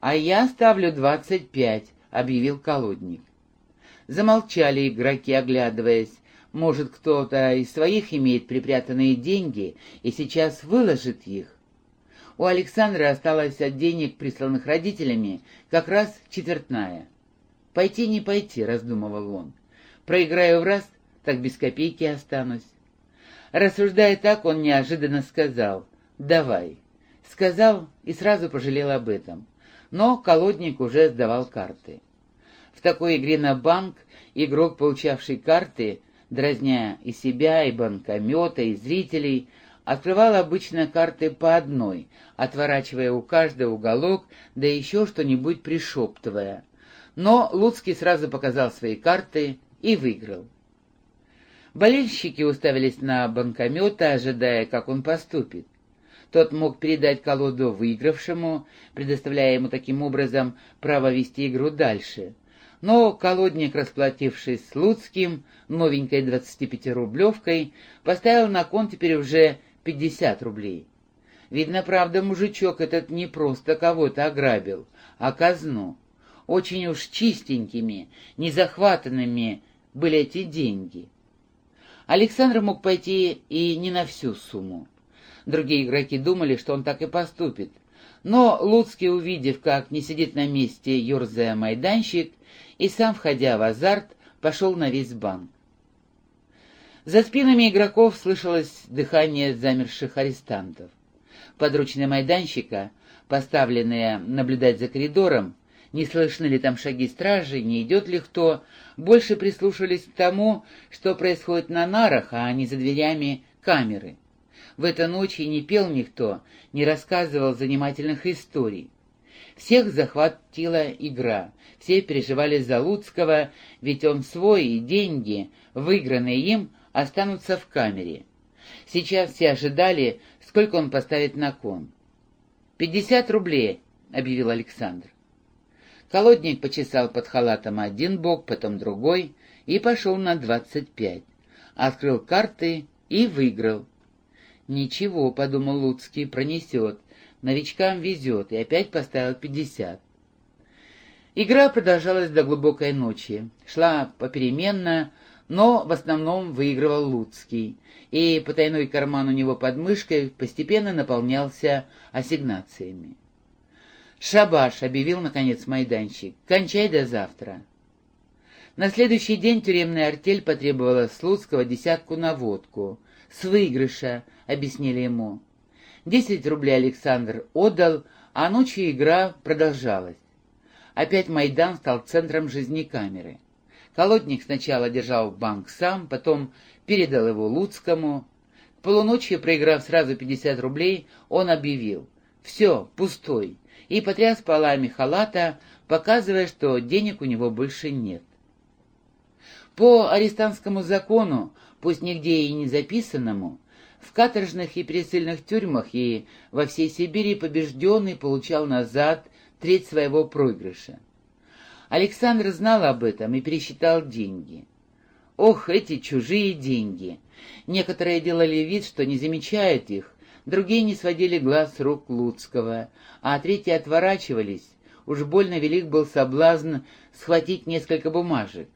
«А я ставлю двадцать пять», — объявил колодник. Замолчали игроки, оглядываясь. Может, кто-то из своих имеет припрятанные деньги и сейчас выложит их. У Александра осталось от денег, присланных родителями, как раз четвертная. «Пойти не пойти», — раздумывал он. «Проиграю в раз, так без копейки останусь». Рассуждая так, он неожиданно сказал «давай». Сказал и сразу пожалел об этом. Но колодник уже сдавал карты. В такой игре на банк игрок, получавший карты, дразня и себя, и банкомета, и зрителей, открывал обычно карты по одной, отворачивая у каждого уголок, да еще что-нибудь пришептывая. Но Луцкий сразу показал свои карты и выиграл. Болельщики уставились на банкомета, ожидая, как он поступит. Тот мог передать колоду выигравшему, предоставляя ему таким образом право вести игру дальше. Но колодник, расплатившись с Луцким, новенькой 25-рублевкой, поставил на кон теперь уже 50 рублей. Видно, правда, мужичок этот не просто кого-то ограбил, а казну. Очень уж чистенькими, незахватанными были эти деньги. Александр мог пойти и не на всю сумму. Другие игроки думали, что он так и поступит. Но Луцкий, увидев, как не сидит на месте, ерзая майданщик, и сам, входя в азарт, пошел на весь банк. За спинами игроков слышалось дыхание замерших арестантов. Подручные майданщика, поставленные наблюдать за коридором, не слышны ли там шаги стражи, не идет ли кто, больше прислушивались к тому, что происходит на нарах, а не за дверями камеры. В эту ночь и не пел никто, не рассказывал занимательных историй. Всех захватила игра, все переживали за Луцкого, ведь он свой, и деньги, выигранные им, останутся в камере. Сейчас все ожидали, сколько он поставит на кон. «Пятьдесят рублей», — объявил Александр. Колодник почесал под халатом один бок, потом другой, и пошел на двадцать пять. Открыл карты и выиграл. «Ничего», — подумал Луцкий, — «пронесет. Новичкам везет», и опять поставил пятьдесят. Игра продолжалась до глубокой ночи. Шла попеременно, но в основном выигрывал Луцкий, и потайной карман у него под мышкой постепенно наполнялся ассигнациями. «Шабаш!» — объявил, наконец, майданчик. «Кончай до завтра!» На следующий день тюремная артель потребовала с Луцкого десятку на водку. «С выигрыша!» — объяснили ему. Десять рублей Александр отдал, а ночью игра продолжалась. Опять Майдан стал центром жизни камеры. Колодник сначала держал банк сам, потом передал его Луцкому. К полуночи, проиграв сразу 50 рублей, он объявил «Все, пустой», и потряс полами халата, показывая, что денег у него больше нет. По арестантскому закону, пусть нигде и не записанному, в каторжных и пересыльных тюрьмах и во всей Сибири побежденный получал назад треть своего проигрыша. Александр знал об этом и пересчитал деньги. Ох, эти чужие деньги! Некоторые делали вид, что не замечают их, другие не сводили глаз с рук Луцкого, а третьи отворачивались. Уж больно велик был соблазн схватить несколько бумажек.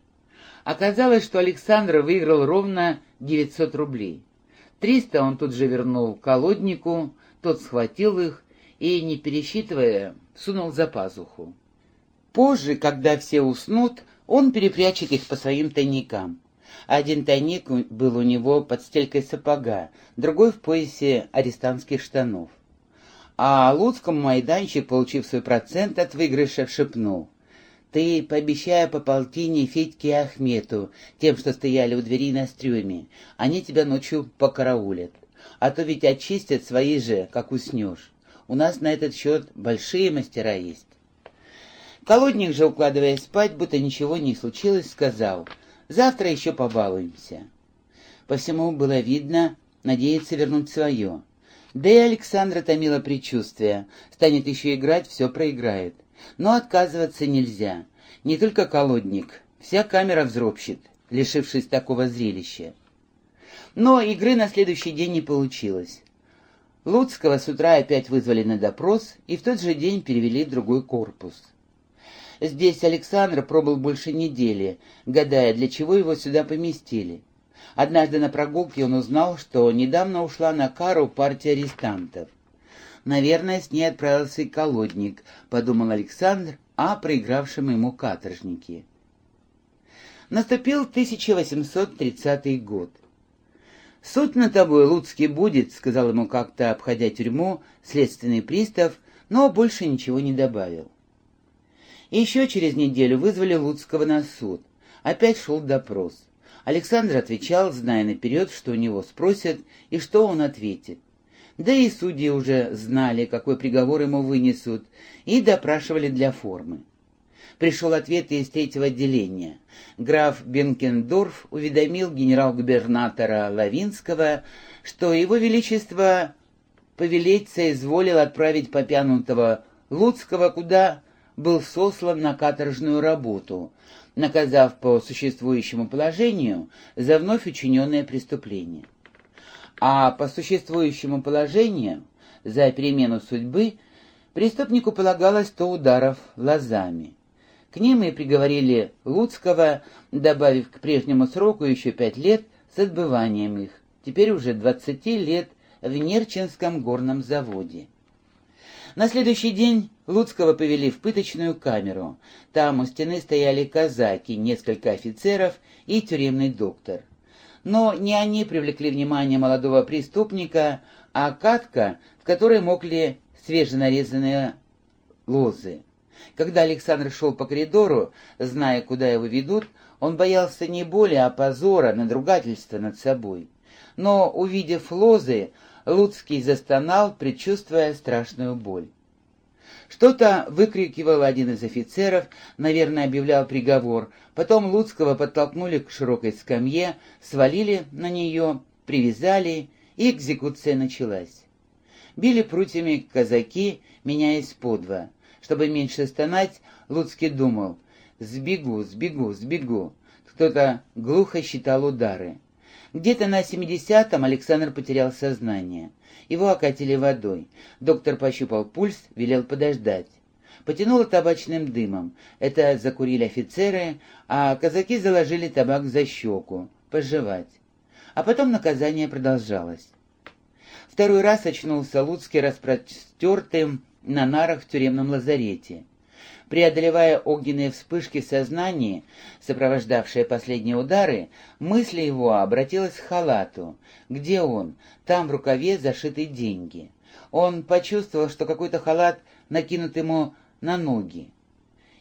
Оказалось, что Александр выиграл ровно 900 рублей. Триста он тут же вернул колоднику, тот схватил их и, не пересчитывая, сунул за пазуху. Позже, когда все уснут, он перепрячет их по своим тайникам. Один тайник был у него под стелькой сапога, другой в поясе арестантских штанов. А Луцкому майданчик, получив свой процент от выигрыша, шепнул. «Ты пообещай по полтине Федьке и Ахмету, тем, что стояли у двери на стрёме. Они тебя ночью покараулят. А то ведь очистят свои же, как уснешь. У нас на этот счет большие мастера есть». Колодник же, укладываясь спать, будто ничего не случилось, сказал, «Завтра еще побалуемся». По всему было видно, надеется вернуть свое. Да и Александра томила предчувствие, станет еще играть, все проиграет. Но отказываться нельзя. Не только колодник, вся камера взропщит, лишившись такого зрелища. Но игры на следующий день не получилось. Луцкого с утра опять вызвали на допрос и в тот же день перевели в другой корпус. Здесь Александр пробыл больше недели, гадая, для чего его сюда поместили. Однажды на прогулке он узнал, что недавно ушла на кару партия арестантов. «Наверное, с ней отправился и колодник», — подумал Александр о проигравшем ему каторжнике. Наступил 1830 год. «Суд на тобой, Луцкий, будет», — сказал ему как-то, обходя тюрьму, следственный пристав, но больше ничего не добавил. Еще через неделю вызвали Луцкого на суд. Опять шел допрос. Александр отвечал, зная наперед, что у него спросят и что он ответит. Да и судьи уже знали, какой приговор ему вынесут, и допрашивали для формы пришел ответ из третьего отделения. Граф Бенкендорф уведомил генерал-губернатора Лавинского, что его величество повелеть соизволил отправить попянутого Луцкого, куда был сослан на каторжную работу, наказав по существующему положению за вновь учиненное преступление. А по существующему положению за перемену судьбы преступнику полагалось сто ударов лозами. К ним и приговорили Луцкого, добавив к прежнему сроку еще пять лет с отбыванием их, теперь уже двадцати лет в Нерчинском горном заводе. На следующий день Луцкого повели в пыточную камеру. Там у стены стояли казаки, несколько офицеров и тюремный доктор. Но не они привлекли внимание молодого преступника, а катка, в которой мокли свеженарезанные лозы. Когда Александр шел по коридору, зная, куда его ведут, он боялся не боли, а позора, надругательства над собой. Но, увидев лозы, Луцкий застонал, предчувствуя страшную боль. Что-то выкрикивал один из офицеров, наверное, объявлял приговор. Потом Луцкого подтолкнули к широкой скамье, свалили на нее, привязали, и экзекуция началась. Били прутьями казаки, меняясь по два. Чтобы меньше стонать, Луцкий думал «Сбегу, сбегу, сбегу». Кто-то глухо считал удары. Где-то на семидесятом Александр потерял сознание. Его окатили водой. Доктор пощупал пульс, велел подождать. Потянуло табачным дымом. Это закурили офицеры, а казаки заложили табак за щеку. Пожевать. А потом наказание продолжалось. Второй раз очнулся Луцкий распростертым на нарах в тюремном лазарете. Преодолевая огненные вспышки в сознании, сопровождавшие последние удары, мысль его обратилась к халату. Где он? Там в рукаве зашиты деньги. Он почувствовал, что какой-то халат накинут ему на ноги.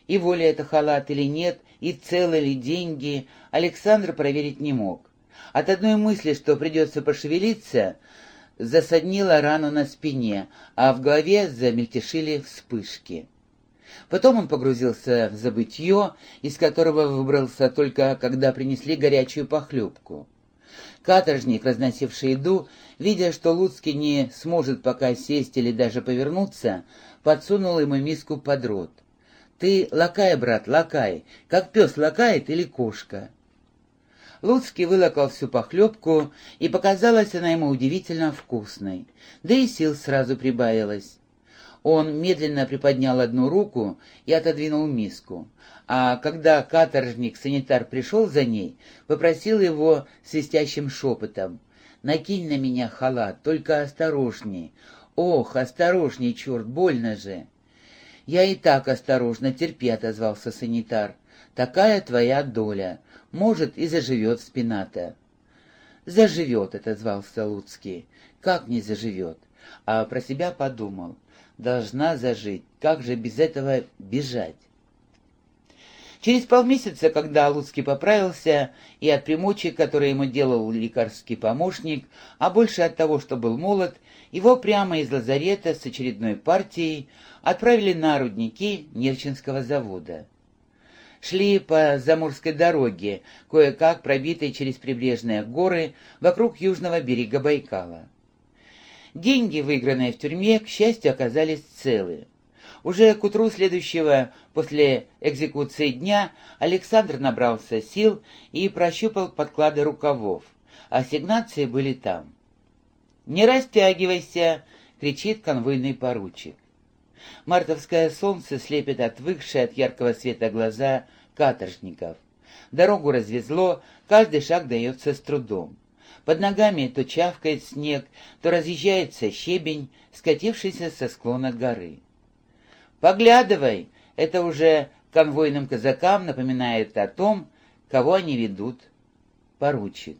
И воля это халат или нет, и целы ли деньги, Александр проверить не мог. От одной мысли, что придется пошевелиться, засаднила рану на спине, а в голове замельтешили вспышки. Потом он погрузился в забытье, из которого выбрался только, когда принесли горячую похлебку. Каторжник, разносивший еду, видя, что Луцкий не сможет пока сесть или даже повернуться, подсунул ему миску под рот. «Ты лакай, брат, лакай, как пес лакает или кошка?» Луцкий вылокал всю похлебку, и показалась она ему удивительно вкусной. Да и сил сразу прибавилось. Он медленно приподнял одну руку и отодвинул миску. А когда каторжник-санитар пришел за ней, попросил его свистящим шепотом. «Накинь на меня халат, только осторожней. Ох, осторожней, черт, больно же!» «Я и так осторожно, терпи», — отозвался санитар. «Такая твоя доля. Может, и заживет спина-то. «Заживет», — отозвался Луцкий. «Как не заживет?» А про себя подумал. «Должна зажить. Как же без этого бежать?» Через полмесяца, когда Луцкий поправился, и от примочек, которые ему делал лекарский помощник, а больше от того, что был молод, его прямо из лазарета с очередной партией отправили на рудники Нерчинского завода шли по Заморской дороге, кое-как пробитой через прибрежные горы вокруг южного берега Байкала. Деньги, выигранные в тюрьме, к счастью, оказались целы. Уже к утру следующего после экзекуции дня Александр набрался сил и прощупал подклады рукавов. Ассигнации были там. «Не растягивайся!» кричит конвойный поручик. Мартовское солнце слепит отвыкшие от яркого света глаза каторжников. Дорогу развезло, каждый шаг дается с трудом. Под ногами то чавкает снег, то разъезжается щебень, скатившийся со склона горы. «Поглядывай!» — это уже конвойным казакам напоминает о том, кого они ведут. Поручик.